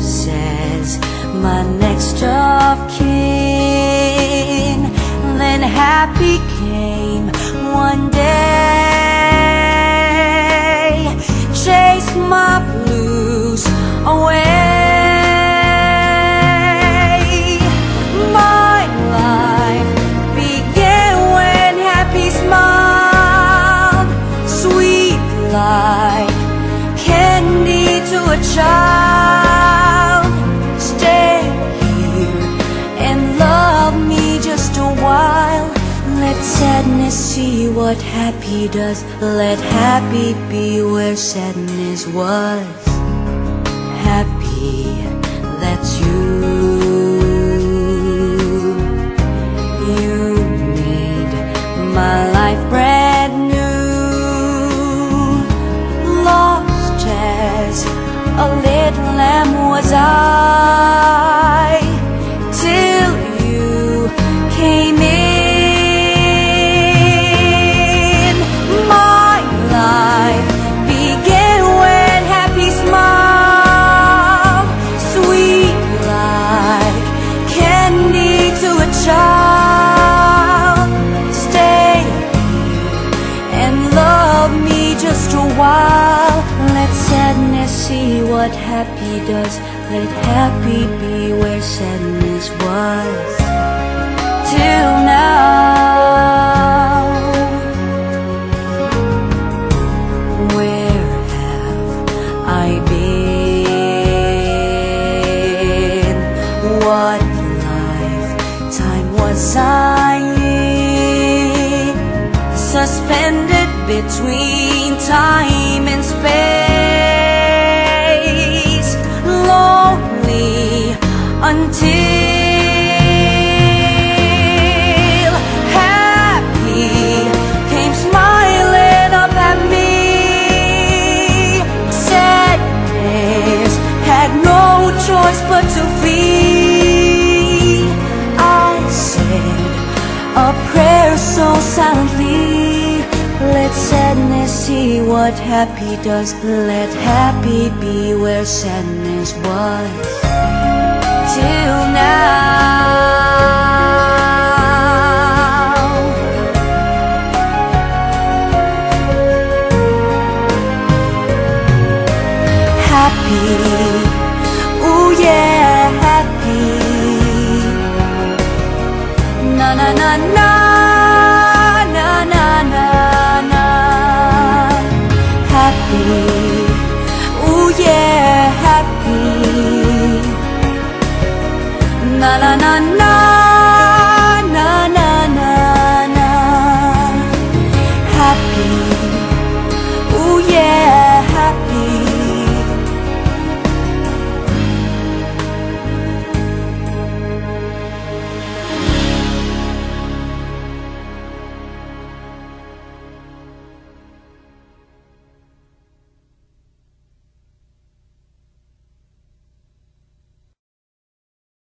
as my next of kin. Then happy came sadness see what happy does. Let happy be where sadness was. Happy, that's you. You made my life brand new. Lost as a little lamb was I till you came in. What happy does. Let happy be where sadness was. Till now, where have I been? What lifetime was I in? Suspended between time and space, so silently. Let sadness see what happy does. Let happy be where sadness was. Till now. Happy, yeah, happy. Na na na na Happy, ooh yeah, happy. Na Na na na